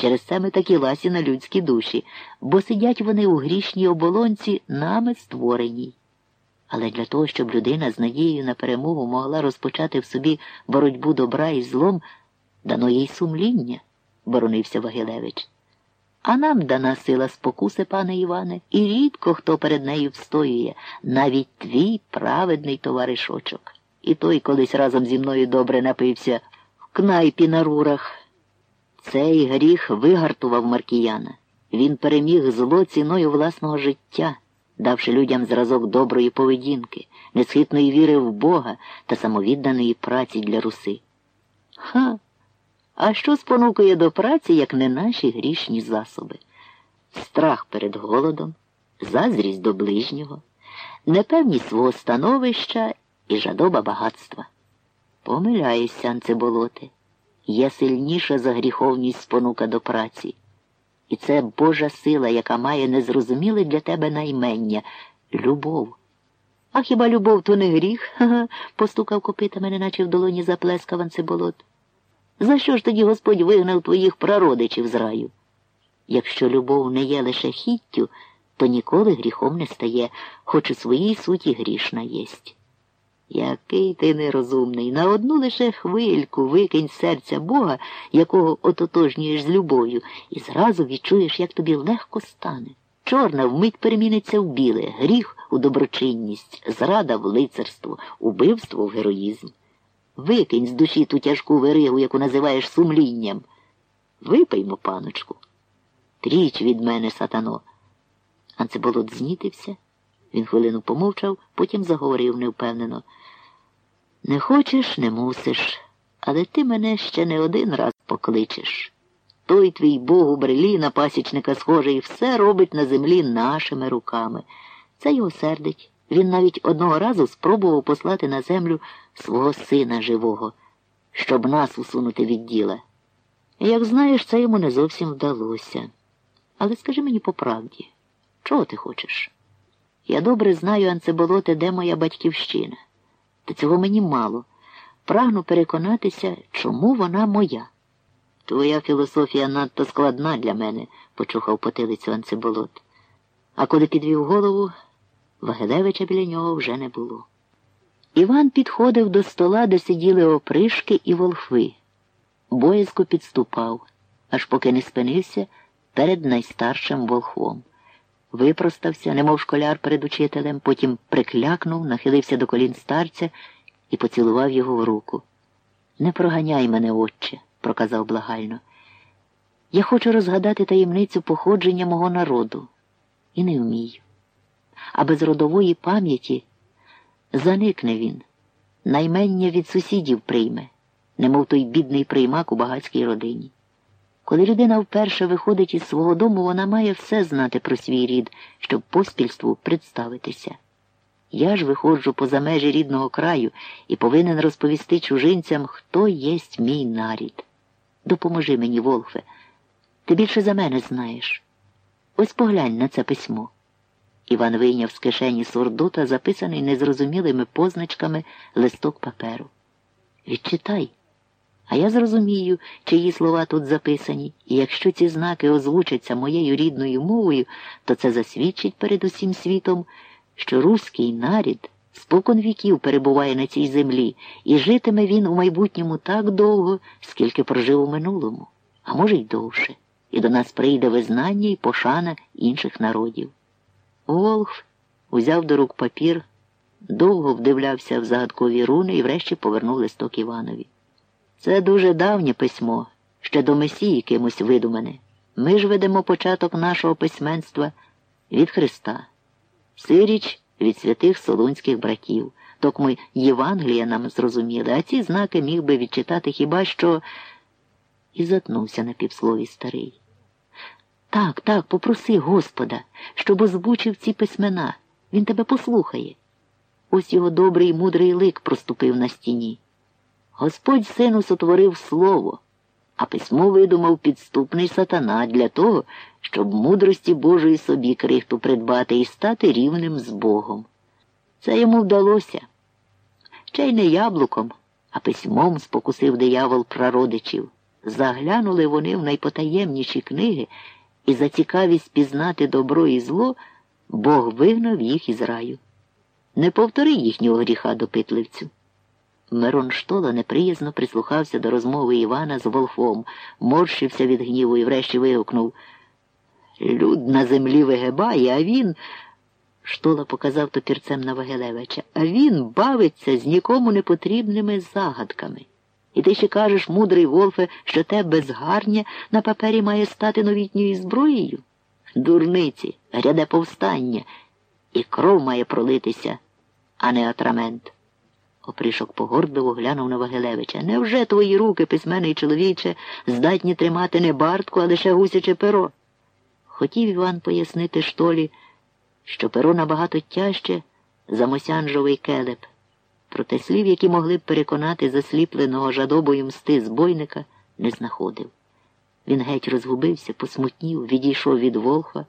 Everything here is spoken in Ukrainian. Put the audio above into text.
Через це ми такі ласі на людські душі, бо сидять вони у грішній оболонці нами створеній. Але для того, щоб людина з надією на перемогу могла розпочати в собі боротьбу добра і злом, дано їй сумління, боронився Вагилевич. А нам дана сила спокуси, пане Іване, і рідко хто перед нею встоює, навіть твій праведний товаришочок. І той колись разом зі мною добре напився в кнайпі на рурах. Цей гріх вигартував Маркіяна. Він переміг зло ціною власного життя, давши людям зразок доброї поведінки, несхитної віри в Бога та самовідданої праці для руси. Ха! А що спонукує до праці, як не наші грішні засоби? Страх перед голодом, зазрість до ближнього, непевність свого становища і жадоба багатства. Помиляєшся, Анцеболоте, є сильніша за гріховність спонука до праці. І це Божа сила, яка має незрозуміле для тебе наймення любов. А хіба любов то не гріх? Ха-ха, постукав копитами, неначе в долоні заплескав Анцеболот. За що ж тоді Господь вигнав твоїх прародичів з раю? Якщо любов не є лише хіттю, то ніколи гріхом не стає, хоч у своїй суті грішна єсть. Який ти нерозумний, на одну лише хвильку викинь серця Бога, якого ототожнюєш з любов'ю, і зразу відчуєш, як тобі легко стане. Чорна вмить переміниться в біле, гріх у доброчинність, зрада в лицарство, убивство в героїзм. Викинь з душі ту тяжку виригу, яку називаєш сумлінням. Випиймо, паночку. Тріч від мене, сатано. Анцеболот знітився. Він хвилину помовчав, потім заговорив невпевнено. Не хочеш, не мусиш, але ти мене ще не один раз покличеш. Той твій Бог у брелі на пасічника схожий все робить на землі нашими руками. Це його сердить. Він навіть одного разу спробував послати на землю свого сина живого, щоб нас усунути від діла. Як знаєш, це йому не зовсім вдалося. Але скажи мені по правді, чого ти хочеш? Я добре знаю, Анцеболоте, де моя батьківщина. Та цього мені мало. Прагну переконатися, чому вона моя. Твоя філософія надто складна для мене, почухав потилицю Анцеболот. А коли підвів голову, Вагилевича біля нього вже не було. Іван підходив до стола, де сиділи опришки і волхви. Боязко підступав, аж поки не спинився перед найстаршим волхвом. Випростався, немов школяр перед учителем, потім приклякнув, нахилився до колін старця і поцілував його в руку. Не проганяй мене, отче, проказав благально. Я хочу розгадати таємницю походження мого народу і не вмію. А без родової пам'яті заникне він, наймення від сусідів прийме, немов той бідний приймак у багатській родині. Коли людина вперше виходить із свого дому, вона має все знати про свій рід, щоб поспільству представитися. Я ж виходжу поза межі рідного краю і повинен розповісти чужинцям, хто єсть мій нарід. Допоможи мені, Волфе, ти більше за мене знаєш. Ось поглянь на це письмо. Іван вийняв з кишені сурдута, записаний незрозумілими позначками листок паперу. Відчитай. А я зрозумію, чиї слова тут записані, і якщо ці знаки озвучаться моєю рідною мовою, то це засвідчить перед усім світом, що руський нарід спокон віків перебуває на цій землі, і житиме він у майбутньому так довго, скільки прожив у минулому, а може й довше, і до нас прийде визнання і пошана інших народів. Волх узяв до рук папір, довго вдивлявся в загадкові руни і врешті повернув листок Іванові. Це дуже давнє письмо, ще до Месії кимось видумане. Ми ж ведемо початок нашого письменства від Христа, сиріч від святих солунських братів. Токмо Євангелія нам зрозуміли, а ці знаки міг би відчитати хіба що і затнувся на півслові старий. Так, так, попроси Господа, щоб озвучив ці письмена. Він тебе послухає. Ось його добрий мудрий лик проступив на стіні. Господь сину сотворив слово, а письмо видумав підступний сатана для того, щоб мудрості Божої собі крихту придбати і стати рівним з Богом. Це йому вдалося. Ще й не яблуком, а письмом спокусив диявол прародичів. заглянули вони в найпотаємніші книги, і за цікавість пізнати добро і зло Бог вигнав їх із раю. Не повтори їхнього гріха допитливцю. Мирон Штола неприязно прислухався до розмови Івана з Волфом, морщився від гніву і врешті вигукнув Люд на землі вигибає, а він. Штола показав топірцем на Вагелевича, а він бавиться з нікому не потрібними загадками. І ти ще кажеш, мудрий Волфе, що те безгарня на папері має стати новітньою зброєю? Дурниці, гряде повстання, і кров має пролитися, а не атрамент. Опришок погордливо глянув на Вагилевича. Невже твої руки, письменний чоловіче, здатні тримати не бартку, а лише гусяче перо? Хотів Іван пояснити штолі, що перо набагато тяжче за мосянжовий келеп. Проте слів, які могли б переконати засліпленого жадобою мсти збойника, не знаходив. Він геть розгубився, посмутнів, відійшов від Волха.